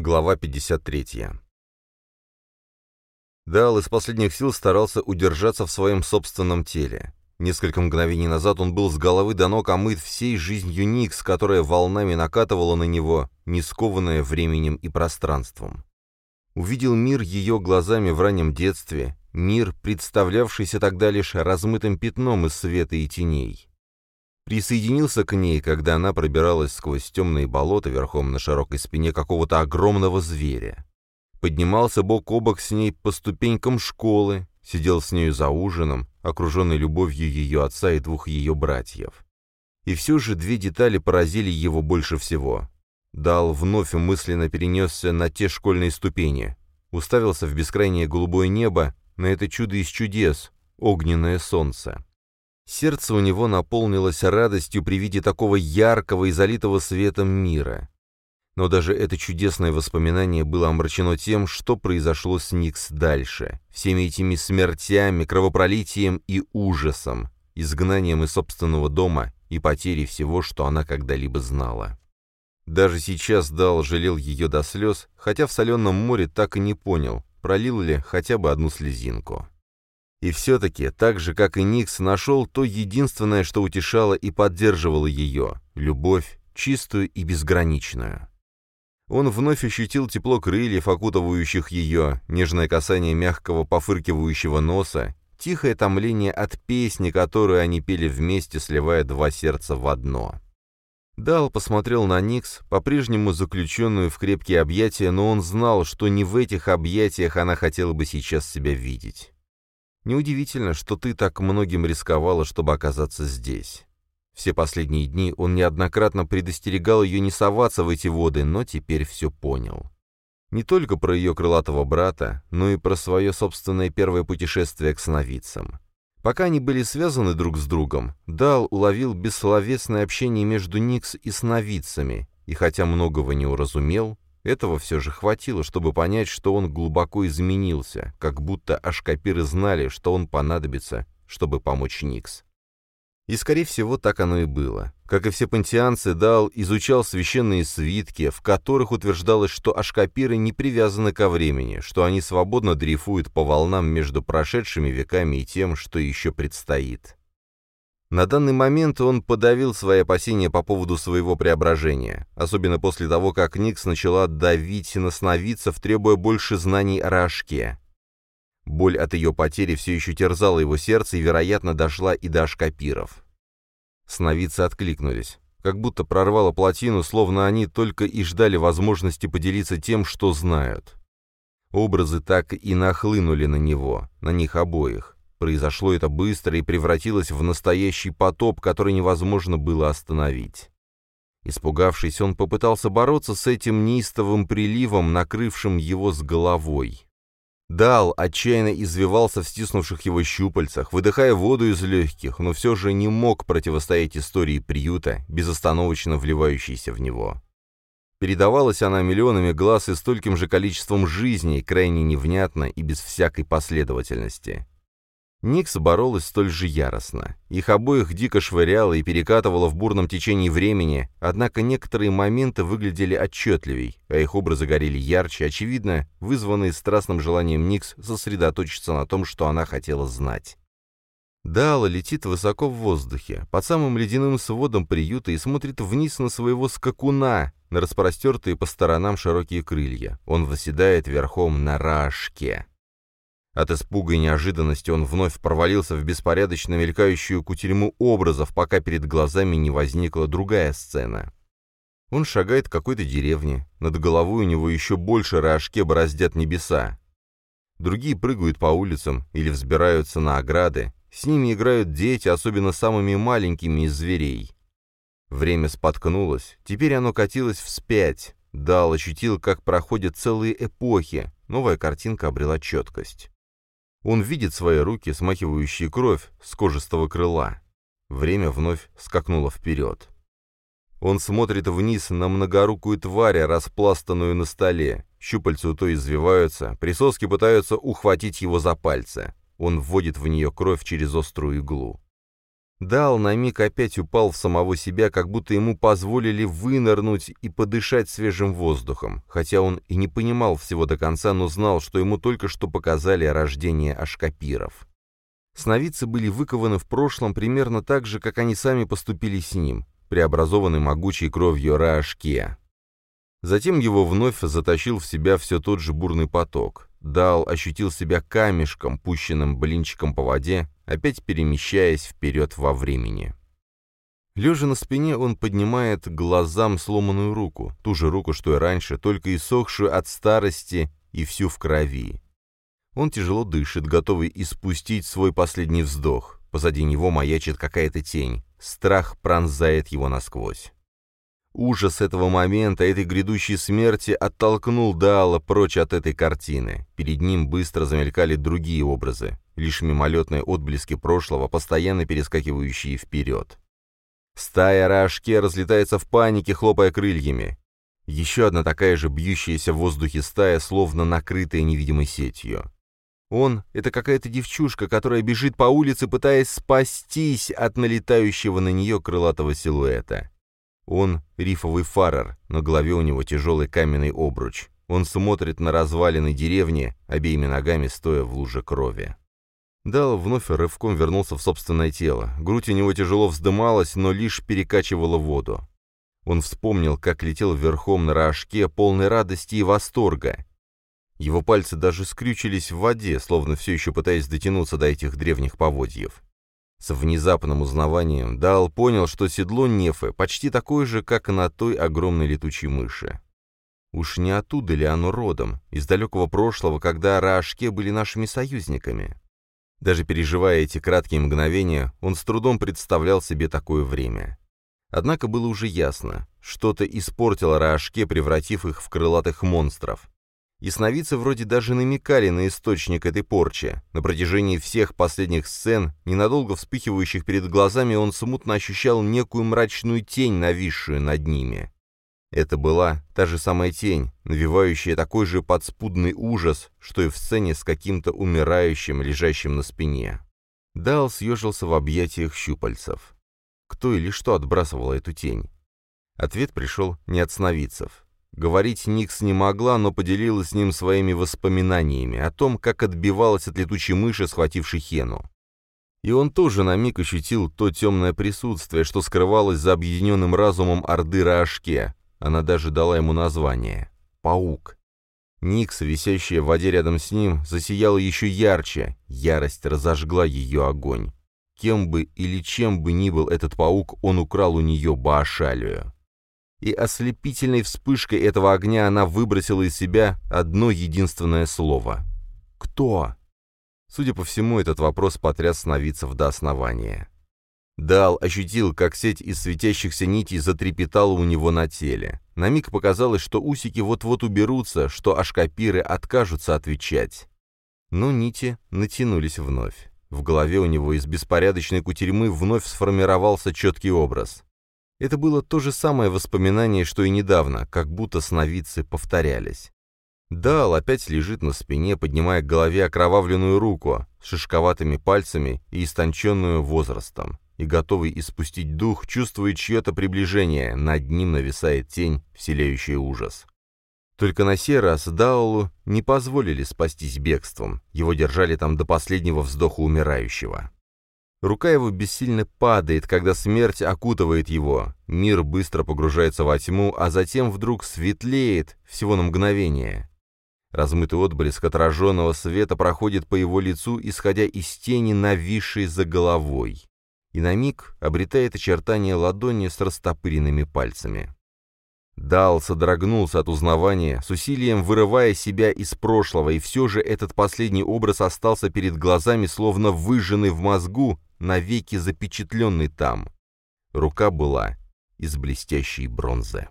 Глава 53. Дал из последних сил старался удержаться в своем собственном теле. Несколько мгновений назад он был с головы до ног омыт всей жизнью Никс, которая волнами накатывала на него, не скованная временем и пространством. Увидел мир ее глазами в раннем детстве, мир, представлявшийся тогда лишь размытым пятном из света и теней. Присоединился к ней, когда она пробиралась сквозь темные болота верхом на широкой спине какого-то огромного зверя. Поднимался бок о бок с ней по ступенькам школы, сидел с нею за ужином, окруженный любовью ее отца и двух ее братьев. И все же две детали поразили его больше всего. Дал вновь мысленно перенесся на те школьные ступени, уставился в бескрайнее голубое небо, на это чудо из чудес, огненное солнце. Сердце у него наполнилось радостью при виде такого яркого и залитого светом мира. Но даже это чудесное воспоминание было омрачено тем, что произошло с Никс дальше, всеми этими смертями, кровопролитием и ужасом, изгнанием из собственного дома и потерей всего, что она когда-либо знала. Даже сейчас Дал жалел ее до слез, хотя в соленом море так и не понял, пролил ли хотя бы одну слезинку. И все-таки, так же, как и Никс, нашел то единственное, что утешало и поддерживало ее — любовь, чистую и безграничную. Он вновь ощутил тепло крыльев, окутывающих ее, нежное касание мягкого пофыркивающего носа, тихое томление от песни, которую они пели вместе, сливая два сердца в одно. Дал посмотрел на Никс, по-прежнему заключенную в крепкие объятия, но он знал, что не в этих объятиях она хотела бы сейчас себя видеть. Неудивительно, что ты так многим рисковала, чтобы оказаться здесь. Все последние дни он неоднократно предостерегал ее не соваться в эти воды, но теперь все понял. Не только про ее крылатого брата, но и про свое собственное первое путешествие к сновидцам. Пока они были связаны друг с другом, Дал уловил бессловесное общение между Никс и сновидцами, и хотя многого не уразумел, этого все же хватило, чтобы понять, что он глубоко изменился, как будто ашкапиры знали, что он понадобится, чтобы помочь Никс. И, скорее всего, так оно и было. Как и все пантеанцы, Дал изучал священные свитки, в которых утверждалось, что ашкапиры не привязаны ко времени, что они свободно дрейфуют по волнам между прошедшими веками и тем, что еще предстоит. На данный момент он подавил свои опасения по поводу своего преображения, особенно после того, как Никс начала давить и насновицев, требуя больше знаний о Рашке. Боль от ее потери все еще терзала его сердце и, вероятно, дошла и до шкапиров. Сновидцы откликнулись. Как будто прорвало плотину, словно они только и ждали возможности поделиться тем, что знают. Образы так и нахлынули на него, на них обоих. Произошло это быстро и превратилось в настоящий потоп, который невозможно было остановить. Испугавшись, он попытался бороться с этим неистовым приливом, накрывшим его с головой. Дал отчаянно извивался в стиснувших его щупальцах, выдыхая воду из легких, но все же не мог противостоять истории приюта, безостановочно вливающейся в него. Передавалась она миллионами глаз и стольким же количеством жизней, крайне невнятно и без всякой последовательности. Никс боролась столь же яростно. Их обоих дико швыряло и перекатывало в бурном течении времени, однако некоторые моменты выглядели отчетливей, а их образы горели ярче, очевидно, вызванные страстным желанием Никс сосредоточиться на том, что она хотела знать. Дала летит высоко в воздухе, под самым ледяным сводом приюта и смотрит вниз на своего скакуна, на распростертые по сторонам широкие крылья. Он восседает верхом на рашке. От испуга и неожиданности он вновь провалился в беспорядочно мелькающую кутерьму образов, пока перед глазами не возникла другая сцена. Он шагает к какой-то деревне, над головой у него еще больше рожке бороздят небеса. Другие прыгают по улицам или взбираются на ограды, с ними играют дети, особенно самыми маленькими из зверей. Время споткнулось, теперь оно катилось вспять. Дал ощутил, как проходят целые эпохи, новая картинка обрела четкость. Он видит свои руки, смахивающие кровь с кожистого крыла. Время вновь скакнуло вперед. Он смотрит вниз на многорукую тварь, распластанную на столе. Щупальца то извиваются, присоски пытаются ухватить его за пальцы. Он вводит в нее кровь через острую иглу. Дал на миг опять упал в самого себя, как будто ему позволили вынырнуть и подышать свежим воздухом, хотя он и не понимал всего до конца, но знал, что ему только что показали рождение ашкапиров. Сновидцы были выкованы в прошлом примерно так же, как они сами поступили с ним, преобразованы могучей кровью Раашкея. Затем его вновь затащил в себя все тот же бурный поток. Дал ощутил себя камешком, пущенным блинчиком по воде, опять перемещаясь вперед во времени. Лежа на спине, он поднимает глазам сломанную руку, ту же руку, что и раньше, только иссохшую от старости и всю в крови. Он тяжело дышит, готовый испустить свой последний вздох. Позади него маячит какая-то тень. Страх пронзает его насквозь. Ужас этого момента, этой грядущей смерти оттолкнул Даала прочь от этой картины. Перед ним быстро замелькали другие образы, лишь мимолетные отблески прошлого, постоянно перескакивающие вперед. Стая Рашке разлетается в панике, хлопая крыльями. Еще одна такая же бьющаяся в воздухе стая, словно накрытая невидимой сетью. Он — это какая-то девчушка, которая бежит по улице, пытаясь спастись от налетающего на нее крылатого силуэта. Он — рифовый фарер, на голове у него тяжелый каменный обруч. Он смотрит на развалины деревни, обеими ногами стоя в луже крови. Дал вновь рывком вернулся в собственное тело. Грудь у него тяжело вздымалась, но лишь перекачивала воду. Он вспомнил, как летел верхом на рожке, полной радости и восторга. Его пальцы даже скрючились в воде, словно все еще пытаясь дотянуться до этих древних поводьев. С внезапным узнаванием Дал понял, что седло Нефы почти такое же, как на той огромной летучей мыши. Уж не оттуда ли оно родом, из далекого прошлого, когда Раашке были нашими союзниками? Даже переживая эти краткие мгновения, он с трудом представлял себе такое время. Однако было уже ясно, что-то испортило Раашке, превратив их в крылатых монстров. Ясновидцы вроде даже намекали на источник этой порчи. На протяжении всех последних сцен, ненадолго вспыхивающих перед глазами, он смутно ощущал некую мрачную тень, нависшую над ними. Это была та же самая тень, навевающая такой же подспудный ужас, что и в сцене с каким-то умирающим, лежащим на спине. Дал съежился в объятиях щупальцев. Кто или что отбрасывало эту тень? Ответ пришел не от сновидцев. Говорить Никс не могла, но поделилась с ним своими воспоминаниями о том, как отбивалась от летучей мыши, схватившей Хену. И он тоже на миг ощутил то темное присутствие, что скрывалось за объединенным разумом Орды Раашке. Она даже дала ему название — «Паук». Никс, висящая в воде рядом с ним, засияла еще ярче, ярость разожгла ее огонь. Кем бы или чем бы ни был этот паук, он украл у нее Баашалию и ослепительной вспышкой этого огня она выбросила из себя одно единственное слово. «Кто?» Судя по всему, этот вопрос потряс сновидцев до основания. Дал ощутил, как сеть из светящихся нитей затрепетала у него на теле. На миг показалось, что усики вот-вот уберутся, что ашкапиры откажутся отвечать. Но нити натянулись вновь. В голове у него из беспорядочной кутерьмы вновь сформировался четкий образ. Это было то же самое воспоминание, что и недавно, как будто сновидцы повторялись. Дал опять лежит на спине, поднимая к голове окровавленную руку с шишковатыми пальцами и истонченную возрастом, и готовый испустить дух, чувствует чье-то приближение, над ним нависает тень, вселяющая ужас. Только на сей раз Даулу не позволили спастись бегством, его держали там до последнего вздоха умирающего. Рука его бессильно падает, когда смерть окутывает его. Мир быстро погружается во тьму, а затем вдруг светлеет, всего на мгновение. Размытый отблеск отраженного света проходит по его лицу, исходя из тени, нависшей за головой. И на миг обретает очертания ладони с растопыренными пальцами. Дал содрогнулся от узнавания, с усилием вырывая себя из прошлого, и все же этот последний образ остался перед глазами, словно выжженный в мозгу, навеки запечатленный там. Рука была из блестящей бронзы.